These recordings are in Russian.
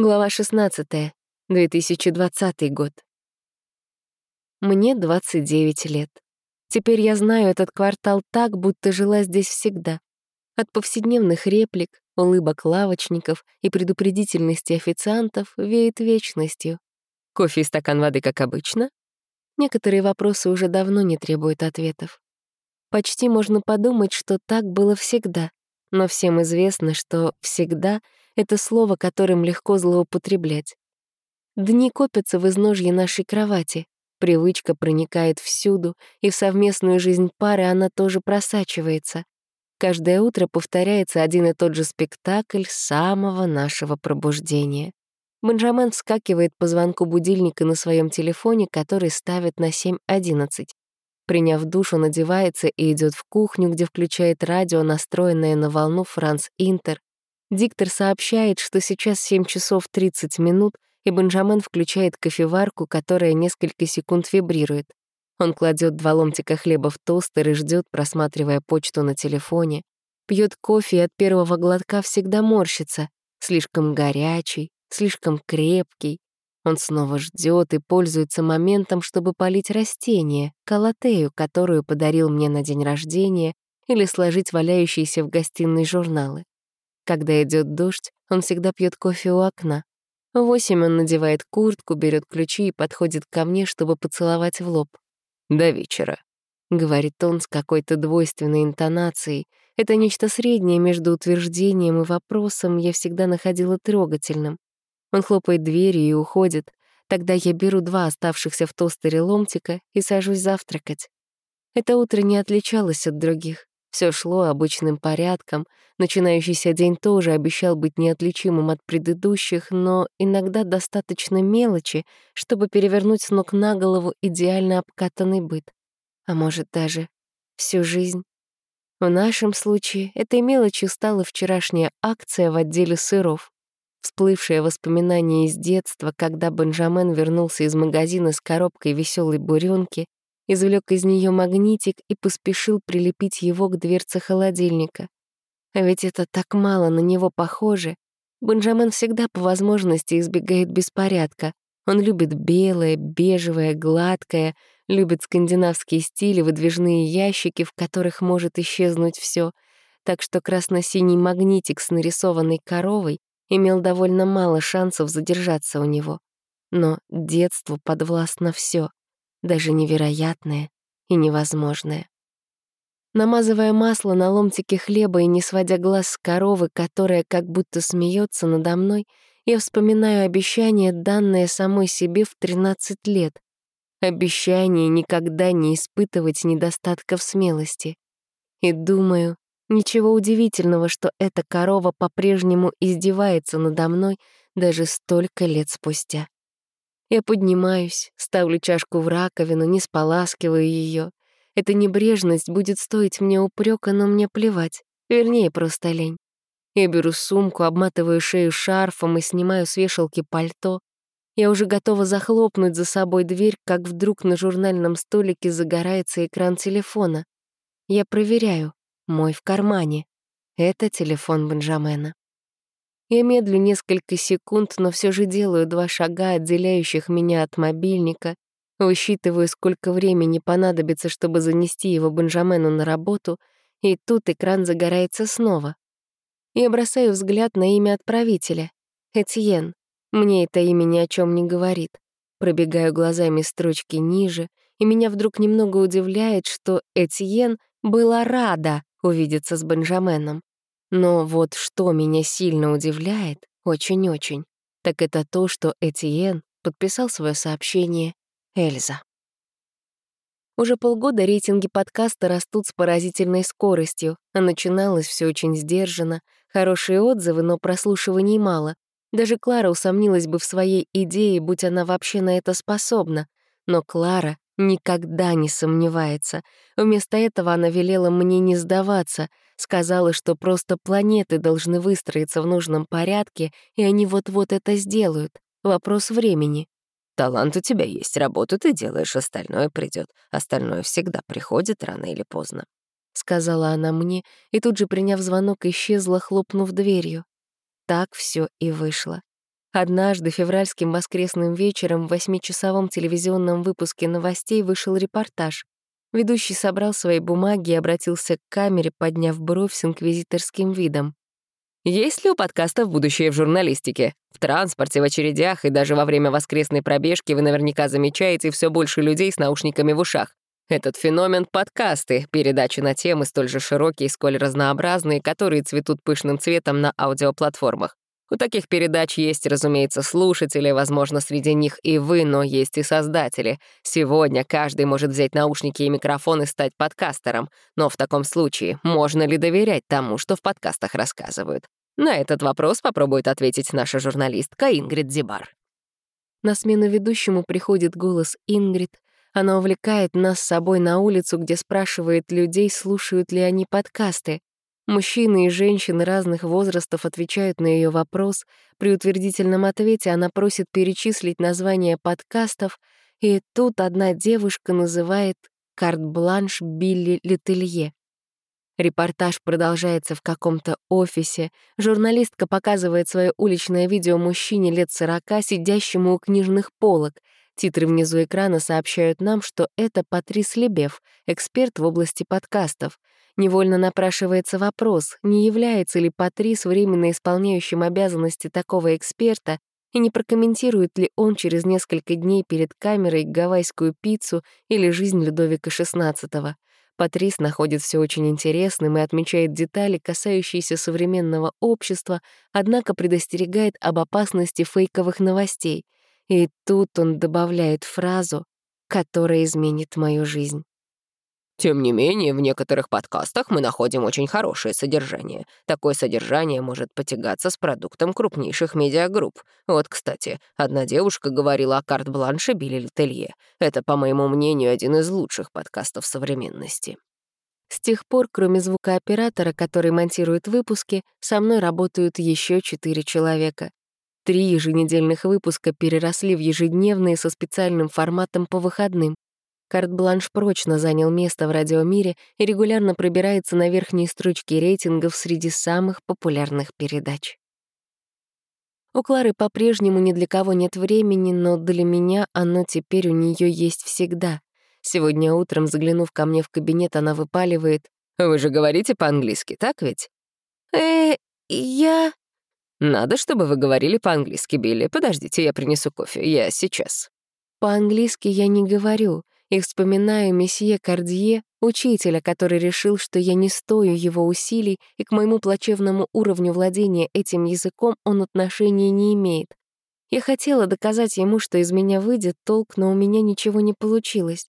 Глава 16. 2020 год. Мне 29 лет. Теперь я знаю этот квартал так, будто жила здесь всегда. От повседневных реплик, улыбок лавочников и предупредительности официантов веет вечностью. Кофе и стакан воды, как обычно? Некоторые вопросы уже давно не требуют ответов. Почти можно подумать, что так было всегда, но всем известно, что «всегда» — это слово, которым легко злоупотреблять. Дни копятся в изножье нашей кровати. Привычка проникает всюду, и в совместную жизнь пары она тоже просачивается. Каждое утро повторяется один и тот же спектакль самого нашего пробуждения. Бенджамен вскакивает по звонку будильника на своем телефоне, который ставит на 7.11. Приняв душ, он одевается и идет в кухню, где включает радио, настроенное на волну Франс Интер, Диктор сообщает, что сейчас 7 часов 30 минут, и Бенджамен включает кофеварку, которая несколько секунд вибрирует. Он кладет два ломтика хлеба в тостер и ждет, просматривая почту на телефоне. Пьет кофе и от первого глотка всегда морщится. Слишком горячий, слишком крепкий. Он снова ждет и пользуется моментом, чтобы полить растение, калатею, которую подарил мне на день рождения, или сложить валяющиеся в гостиной журналы. Когда идет дождь, он всегда пьет кофе у окна. Восемь он надевает куртку, берет ключи и подходит ко мне, чтобы поцеловать в лоб. «До вечера», — говорит он с какой-то двойственной интонацией. Это нечто среднее между утверждением и вопросом я всегда находила трогательным. Он хлопает дверью и уходит. Тогда я беру два оставшихся в тостере ломтика и сажусь завтракать. Это утро не отличалось от других. Все шло обычным порядком, начинающийся день тоже обещал быть неотличимым от предыдущих, но иногда достаточно мелочи, чтобы перевернуть с ног на голову идеально обкатанный быт. А может, даже всю жизнь. В нашем случае этой мелочью стала вчерашняя акция в отделе сыров. Всплывшее воспоминание из детства, когда Бенджамен вернулся из магазина с коробкой веселой буренки, извлек из нее магнитик и поспешил прилепить его к дверце холодильника. А ведь это так мало на него похоже. Бенджамен всегда по возможности избегает беспорядка. Он любит белое, бежевое, гладкое, любит скандинавские стили, выдвижные ящики, в которых может исчезнуть все. Так что красно-синий магнитик с нарисованной коровой имел довольно мало шансов задержаться у него. Но детству подвластно все даже невероятное и невозможное. Намазывая масло на ломтики хлеба и не сводя глаз с коровы, которая как будто смеется надо мной, я вспоминаю обещание, данное самой себе в 13 лет. Обещание никогда не испытывать недостатков смелости. И думаю, ничего удивительного, что эта корова по-прежнему издевается надо мной даже столько лет спустя. Я поднимаюсь, ставлю чашку в раковину, не споласкиваю ее. Эта небрежность будет стоить мне упрека, но мне плевать. Вернее, просто лень. Я беру сумку, обматываю шею шарфом и снимаю с вешалки пальто. Я уже готова захлопнуть за собой дверь, как вдруг на журнальном столике загорается экран телефона. Я проверяю. Мой в кармане. Это телефон Бенджамена. Я медлю несколько секунд, но все же делаю два шага, отделяющих меня от мобильника, высчитываю, сколько времени понадобится, чтобы занести его Бенджамену на работу, и тут экран загорается снова. Я бросаю взгляд на имя отправителя — Этьен. Мне это имя ни о чем не говорит. Пробегаю глазами строчки ниже, и меня вдруг немного удивляет, что Этьен была рада увидеться с Бенджаменом. Но вот что меня сильно удивляет, очень-очень, так это то, что Этьен подписал свое сообщение «Эльза». Уже полгода рейтинги подкаста растут с поразительной скоростью, а начиналось все очень сдержанно, хорошие отзывы, но прослушиваний мало. Даже Клара усомнилась бы в своей идее, будь она вообще на это способна. Но Клара никогда не сомневается. Вместо этого она велела мне не сдаваться — Сказала, что просто планеты должны выстроиться в нужном порядке, и они вот-вот это сделают. Вопрос времени. Талант у тебя есть, работу ты делаешь, остальное придет. Остальное всегда приходит рано или поздно. Сказала она мне, и тут же, приняв звонок, исчезла, хлопнув дверью. Так все и вышло. Однажды февральским воскресным вечером в восьмичасовом телевизионном выпуске новостей вышел репортаж. Ведущий собрал свои бумаги и обратился к камере, подняв бровь с инквизиторским видом. Есть ли у подкастов будущее в журналистике? В транспорте, в очередях и даже во время воскресной пробежки вы наверняка замечаете все больше людей с наушниками в ушах. Этот феномен — подкасты, передачи на темы столь же широкие, сколь разнообразные, которые цветут пышным цветом на аудиоплатформах. У таких передач есть, разумеется, слушатели, возможно, среди них и вы, но есть и создатели. Сегодня каждый может взять наушники и микрофон и стать подкастером. Но в таком случае можно ли доверять тому, что в подкастах рассказывают? На этот вопрос попробует ответить наша журналистка Ингрид Зибар. На смену ведущему приходит голос Ингрид. Она увлекает нас с собой на улицу, где спрашивает людей, слушают ли они подкасты. Мужчины и женщины разных возрастов отвечают на ее вопрос. При утвердительном ответе она просит перечислить названия подкастов, и тут одна девушка называет «Карт-бланш Билли Летелье». Репортаж продолжается в каком-то офисе. Журналистка показывает свое уличное видео мужчине лет сорока, сидящему у книжных полок. Титры внизу экрана сообщают нам, что это Патрис Лебев, эксперт в области подкастов. Невольно напрашивается вопрос, не является ли Патрис временно исполняющим обязанности такого эксперта и не прокомментирует ли он через несколько дней перед камерой гавайскую пиццу или жизнь Людовика XVI. Патрис находит все очень интересным и отмечает детали, касающиеся современного общества, однако предостерегает об опасности фейковых новостей. И тут он добавляет фразу, которая изменит мою жизнь. Тем не менее, в некоторых подкастах мы находим очень хорошее содержание. Такое содержание может потягаться с продуктом крупнейших медиагрупп. Вот, кстати, одна девушка говорила о карт-бланше Билли Летелье. Это, по моему мнению, один из лучших подкастов современности. С тех пор, кроме звукооператора, который монтирует выпуски, со мной работают еще четыре человека. Три еженедельных выпуска переросли в ежедневные со специальным форматом по выходным. Карт-бланш прочно занял место в радиомире и регулярно пробирается на верхние строчки рейтингов среди самых популярных передач. У Клары по-прежнему ни для кого нет времени, но для меня оно теперь у нее есть всегда. Сегодня утром, заглянув ко мне в кабинет, она выпаливает. «Вы же говорите по-английски, так ведь?» «Э, я...» «Надо, чтобы вы говорили по-английски, Билли. Подождите, я принесу кофе. Я сейчас». «По-английски я не говорю и вспоминаю месье Кардье, учителя, который решил, что я не стою его усилий, и к моему плачевному уровню владения этим языком он отношения не имеет. Я хотела доказать ему, что из меня выйдет толк, но у меня ничего не получилось.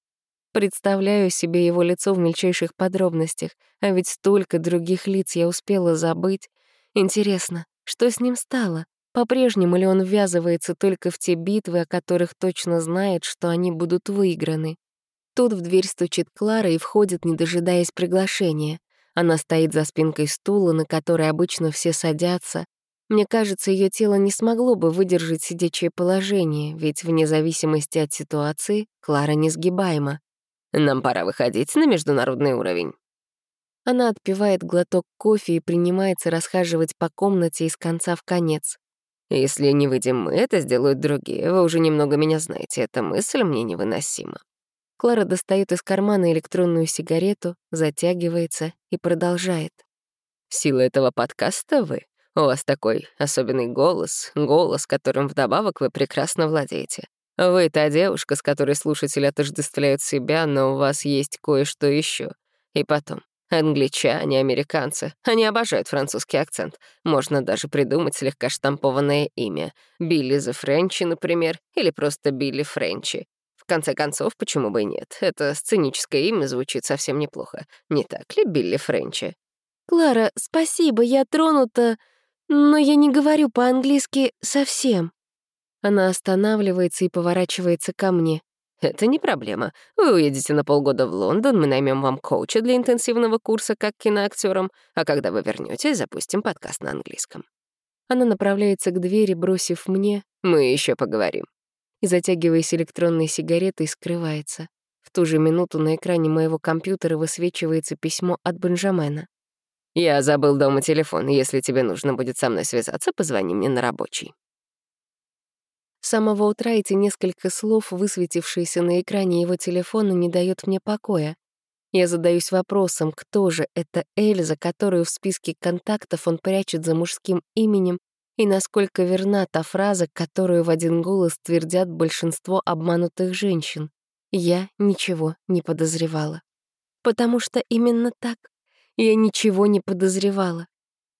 Представляю себе его лицо в мельчайших подробностях, а ведь столько других лиц я успела забыть. Интересно, что с ним стало? По-прежнему ли он ввязывается только в те битвы, о которых точно знает, что они будут выиграны? Тут в дверь стучит Клара и входит, не дожидаясь приглашения. Она стоит за спинкой стула, на который обычно все садятся. Мне кажется, ее тело не смогло бы выдержать сидячее положение, ведь вне зависимости от ситуации Клара несгибаема. «Нам пора выходить на международный уровень». Она отпивает глоток кофе и принимается расхаживать по комнате из конца в конец. «Если не выйдем мы, это сделают другие. Вы уже немного меня знаете, эта мысль мне невыносима». Клара достает из кармана электронную сигарету, затягивается и продолжает. «Сила этого подкаста вы. У вас такой особенный голос, голос, которым вдобавок вы прекрасно владеете. Вы та девушка, с которой слушатели отождествляют себя, но у вас есть кое-что еще. И потом, англичане, американцы, они обожают французский акцент. Можно даже придумать слегка штампованное имя. Билли the Френчи, например, или просто Билли Френчи конце концов, почему бы и нет? Это сценическое имя звучит совсем неплохо. Не так ли, Билли Френчи? «Клара, спасибо, я тронута, но я не говорю по-английски совсем». Она останавливается и поворачивается ко мне. «Это не проблема. Вы уедете на полгода в Лондон, мы наймем вам коуча для интенсивного курса как киноактером, а когда вы вернетесь, запустим подкаст на английском». Она направляется к двери, бросив мне «Мы еще поговорим» и, затягиваясь электронной сигаретой, скрывается. В ту же минуту на экране моего компьютера высвечивается письмо от Бенджамена. «Я забыл дома телефон. Если тебе нужно будет со мной связаться, позвони мне на рабочий». С самого утра эти несколько слов, высветившиеся на экране его телефона, не дают мне покоя. Я задаюсь вопросом, кто же эта Эльза, которую в списке контактов он прячет за мужским именем, и насколько верна та фраза, которую в один голос твердят большинство обманутых женщин. Я ничего не подозревала. Потому что именно так. Я ничего не подозревала.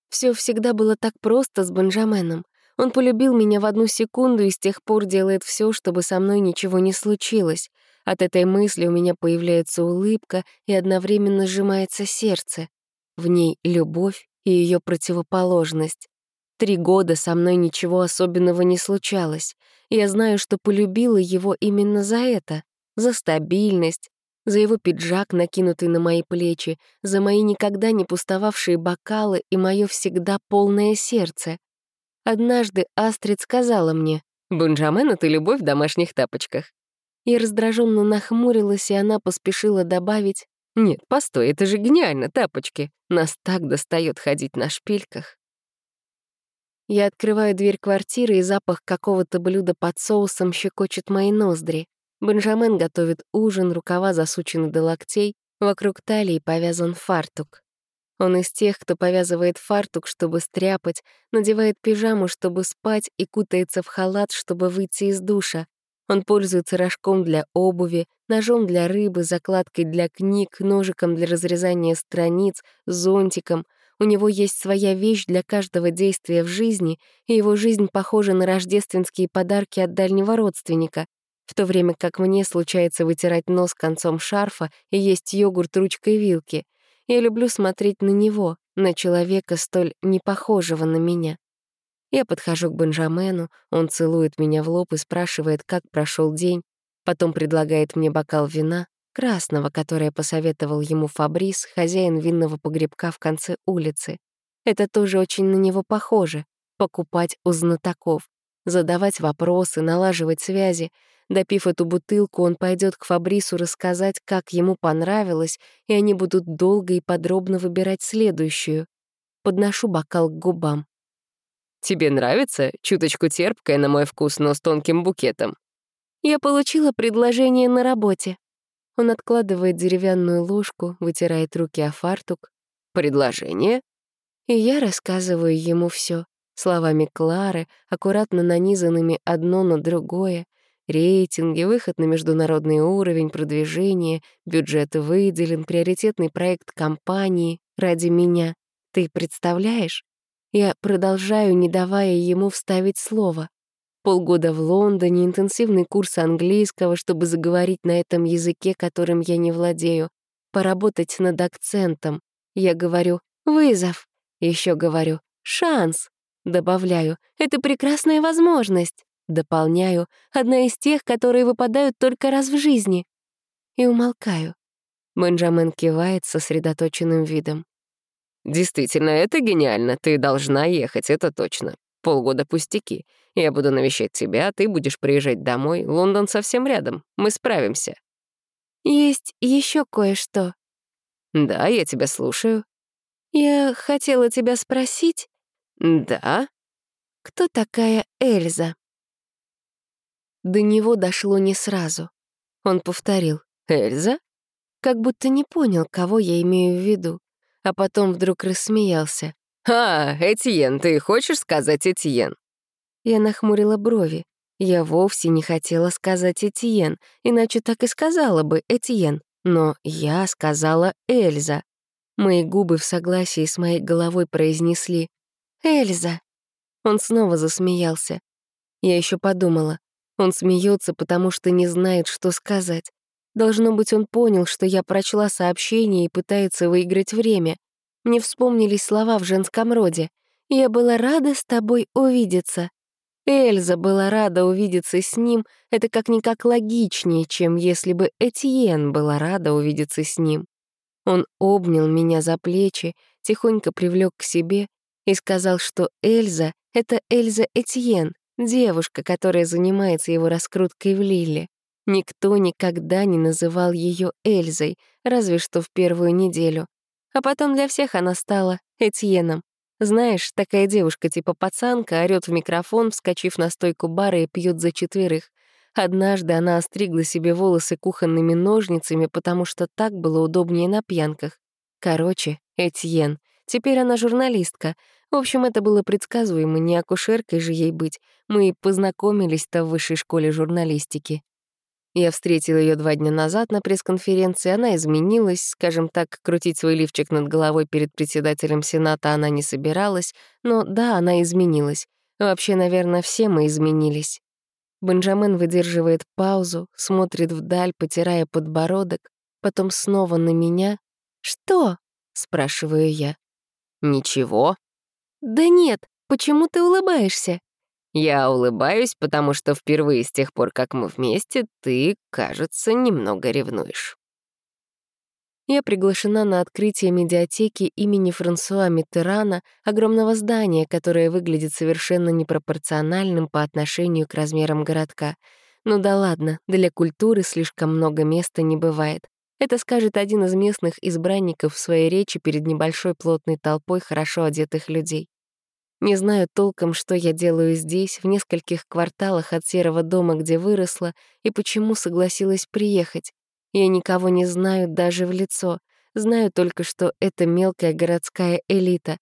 Все всегда было так просто с Бенджаменом. Он полюбил меня в одну секунду и с тех пор делает все, чтобы со мной ничего не случилось. От этой мысли у меня появляется улыбка и одновременно сжимается сердце. В ней любовь и ее противоположность. Три года со мной ничего особенного не случалось. Я знаю, что полюбила его именно за это, за стабильность, за его пиджак, накинутый на мои плечи, за мои никогда не пустовавшие бокалы и мое всегда полное сердце. Однажды Астрид сказала мне, «Бенджамен — это любовь в домашних тапочках». Я раздраженно нахмурилась, и она поспешила добавить, «Нет, постой, это же гениально, тапочки. Нас так достает ходить на шпильках». Я открываю дверь квартиры, и запах какого-то блюда под соусом щекочет мои ноздри. Бенджамен готовит ужин, рукава засучены до локтей, вокруг талии повязан фартук. Он из тех, кто повязывает фартук, чтобы стряпать, надевает пижаму, чтобы спать, и кутается в халат, чтобы выйти из душа. Он пользуется рожком для обуви, ножом для рыбы, закладкой для книг, ножиком для разрезания страниц, зонтиком. У него есть своя вещь для каждого действия в жизни, и его жизнь похожа на рождественские подарки от дальнего родственника, в то время как мне случается вытирать нос концом шарфа и есть йогурт ручкой вилки. Я люблю смотреть на него, на человека, столь непохожего на меня. Я подхожу к Бенджамену, он целует меня в лоб и спрашивает, как прошел день, потом предлагает мне бокал вина, красного, которое посоветовал ему Фабрис, хозяин винного погребка в конце улицы. Это тоже очень на него похоже — покупать у знатоков, задавать вопросы, налаживать связи — Допив эту бутылку, он пойдет к Фабрису рассказать, как ему понравилось, и они будут долго и подробно выбирать следующую. Подношу бокал к губам. «Тебе нравится? Чуточку терпкая на мой вкус, но с тонким букетом». «Я получила предложение на работе». Он откладывает деревянную ложку, вытирает руки о фартук. «Предложение?» И я рассказываю ему все словами Клары, аккуратно нанизанными одно на другое, Рейтинги, выход на международный уровень, продвижение, бюджет выделен, приоритетный проект компании ради меня. Ты представляешь? Я продолжаю, не давая ему вставить слово. Полгода в Лондоне, интенсивный курс английского, чтобы заговорить на этом языке, которым я не владею, поработать над акцентом. Я говорю «вызов», еще говорю «шанс», добавляю «это прекрасная возможность». Дополняю, одна из тех, которые выпадают только раз в жизни. И умолкаю. Бенджамен кивает сосредоточенным видом. «Действительно, это гениально. Ты должна ехать, это точно. Полгода пустяки. Я буду навещать тебя, ты будешь приезжать домой. Лондон совсем рядом. Мы справимся». «Есть еще кое-что». «Да, я тебя слушаю». «Я хотела тебя спросить». «Да». «Кто такая Эльза?» До него дошло не сразу. Он повторил «Эльза?» Как будто не понял, кого я имею в виду. А потом вдруг рассмеялся. «А, Этьен, ты хочешь сказать Этьен?» Я нахмурила брови. Я вовсе не хотела сказать Этьен, иначе так и сказала бы Этьен. Но я сказала Эльза. Мои губы в согласии с моей головой произнесли «Эльза». Он снова засмеялся. Я еще подумала, он смеется, потому что не знает, что сказать. Должно быть, он понял, что я прочла сообщение и пытается выиграть время. Мне вспомнились слова в женском роде. «Я была рада с тобой увидеться». Эльза была рада увидеться с ним, это как-никак логичнее, чем если бы Этьен была рада увидеться с ним. Он обнял меня за плечи, тихонько привлек к себе и сказал, что Эльза — это Эльза Этьен, Девушка, которая занимается его раскруткой в Лиле. Никто никогда не называл ее Эльзой, разве что в первую неделю. А потом для всех она стала Этьеном. Знаешь, такая девушка типа пацанка орёт в микрофон, вскочив на стойку бара и пьет за четверых. Однажды она остригла себе волосы кухонными ножницами, потому что так было удобнее на пьянках. Короче, Этьен. Теперь она журналистка. В общем, это было предсказуемо, не акушеркой же ей быть. Мы познакомились-то в высшей школе журналистики. Я встретила ее два дня назад на пресс-конференции, она изменилась, скажем так, крутить свой лифчик над головой перед председателем Сената она не собиралась, но да, она изменилась. Вообще, наверное, все мы изменились. Бенджамен выдерживает паузу, смотрит вдаль, потирая подбородок, потом снова на меня. «Что?» — спрашиваю я. «Ничего». «Да нет, почему ты улыбаешься?» Я улыбаюсь, потому что впервые с тех пор, как мы вместе, ты, кажется, немного ревнуешь. Я приглашена на открытие медиатеки имени Франсуа Миттерана, огромного здания, которое выглядит совершенно непропорциональным по отношению к размерам городка. Ну да ладно, для культуры слишком много места не бывает. Это скажет один из местных избранников в своей речи перед небольшой плотной толпой хорошо одетых людей. Не знаю толком, что я делаю здесь, в нескольких кварталах от серого дома, где выросла, и почему согласилась приехать. Я никого не знаю даже в лицо. Знаю только, что это мелкая городская элита.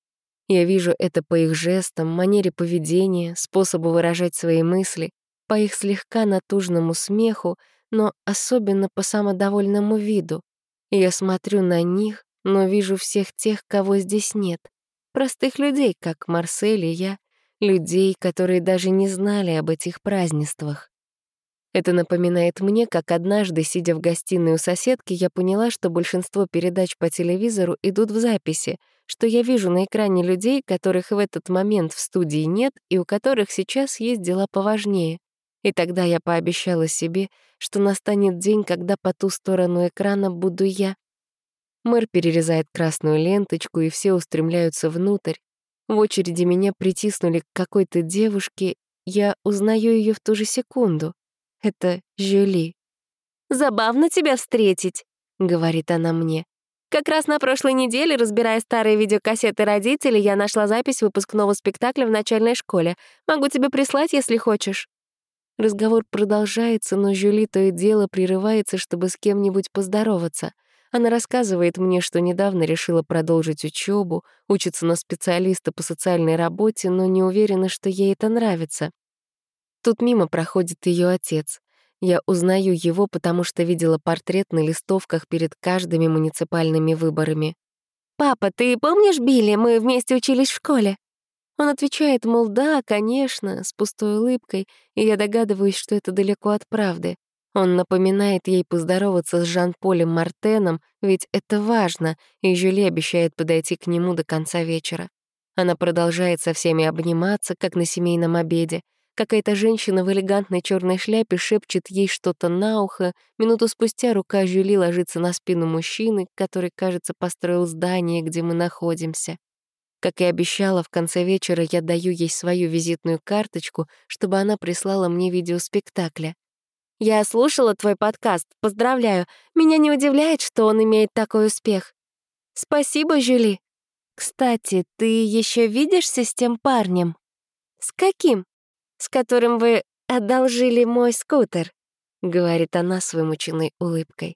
Я вижу это по их жестам, манере поведения, способу выражать свои мысли, по их слегка натужному смеху, но особенно по самодовольному виду. Я смотрю на них, но вижу всех тех, кого здесь нет — Простых людей, как Марсель и я, людей, которые даже не знали об этих празднествах. Это напоминает мне, как однажды, сидя в гостиной у соседки, я поняла, что большинство передач по телевизору идут в записи, что я вижу на экране людей, которых в этот момент в студии нет и у которых сейчас есть дела поважнее. И тогда я пообещала себе, что настанет день, когда по ту сторону экрана буду я, Мэр перерезает красную ленточку, и все устремляются внутрь. В очереди меня притиснули к какой-то девушке, я узнаю ее в ту же секунду. Это Жюли. «Забавно тебя встретить», — говорит она мне. «Как раз на прошлой неделе, разбирая старые видеокассеты родителей, я нашла запись выпускного спектакля в начальной школе. Могу тебе прислать, если хочешь». Разговор продолжается, но Жюли то и дело прерывается, чтобы с кем-нибудь поздороваться — она рассказывает мне, что недавно решила продолжить учебу, учится на специалиста по социальной работе, но не уверена, что ей это нравится. Тут мимо проходит ее отец. Я узнаю его, потому что видела портрет на листовках перед каждыми муниципальными выборами. «Папа, ты помнишь Билли? Мы вместе учились в школе». Он отвечает, мол, да, конечно, с пустой улыбкой, и я догадываюсь, что это далеко от правды. Он напоминает ей поздороваться с Жан-Полем Мартеном, ведь это важно, и Жюли обещает подойти к нему до конца вечера. Она продолжает со всеми обниматься, как на семейном обеде. Какая-то женщина в элегантной черной шляпе шепчет ей что-то на ухо. Минуту спустя рука Жюли ложится на спину мужчины, который, кажется, построил здание, где мы находимся. Как и обещала, в конце вечера я даю ей свою визитную карточку, чтобы она прислала мне видеоспектакля. Я слушала твой подкаст, поздравляю. Меня не удивляет, что он имеет такой успех. Спасибо, Жюли. Кстати, ты еще видишься с тем парнем? С каким? С которым вы одолжили мой скутер, говорит она с вымученной улыбкой.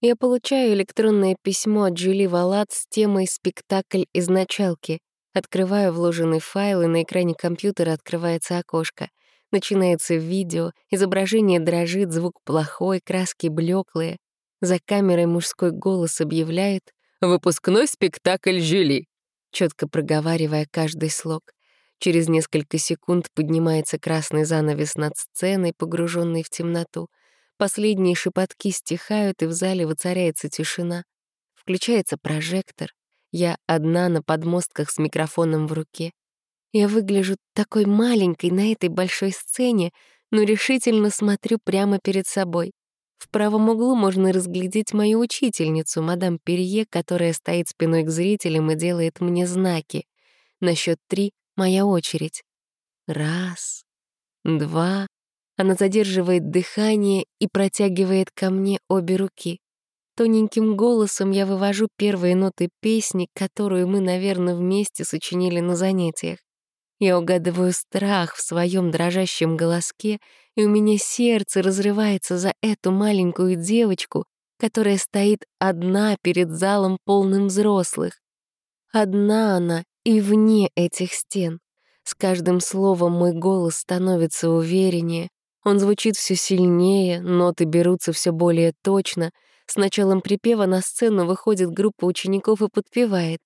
Я получаю электронное письмо от Джули Валат с темой «Спектакль из началки». Открываю вложенный файл, и на экране компьютера открывается окошко — Начинается видео, изображение дрожит, звук плохой, краски блеклые. За камерой мужской голос объявляет «Выпускной спектакль Жюли», четко проговаривая каждый слог. Через несколько секунд поднимается красный занавес над сценой, погруженный в темноту. Последние шепотки стихают, и в зале воцаряется тишина. Включается прожектор. Я одна на подмостках с микрофоном в руке. Я выгляжу такой маленькой на этой большой сцене, но решительно смотрю прямо перед собой. В правом углу можно разглядеть мою учительницу, мадам Перье, которая стоит спиной к зрителям и делает мне знаки. На счет три — моя очередь. Раз, два. Она задерживает дыхание и протягивает ко мне обе руки. Тоненьким голосом я вывожу первые ноты песни, которую мы, наверное, вместе сочинили на занятиях. Я угадываю страх в своем дрожащем голоске, и у меня сердце разрывается за эту маленькую девочку, которая стоит одна перед залом полным взрослых. Одна она и вне этих стен. С каждым словом мой голос становится увереннее, он звучит все сильнее, ноты берутся все более точно. С началом припева на сцену выходит группа учеников и подпевает.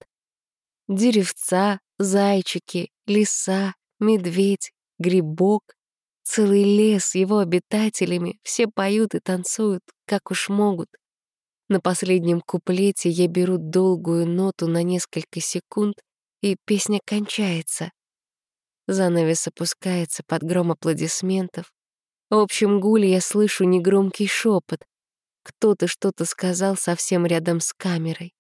Деревца, зайчики, лиса, медведь, грибок. Целый лес его обитателями, все поют и танцуют, как уж могут. На последнем куплете я беру долгую ноту на несколько секунд, и песня кончается. Занавес опускается под гром аплодисментов. В общем гуле я слышу негромкий шепот. Кто-то что-то сказал совсем рядом с камерой.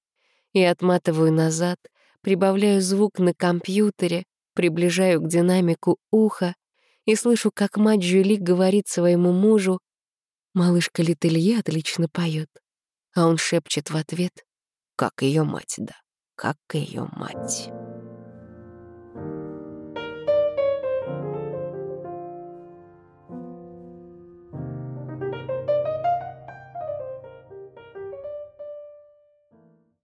Я отматываю назад, прибавляю звук на компьютере, приближаю к динамику уха и слышу, как мать Жюли говорит своему мужу, «Малышка Летелье отлично поет. А он шепчет в ответ, «Как ее мать, да, как ее мать».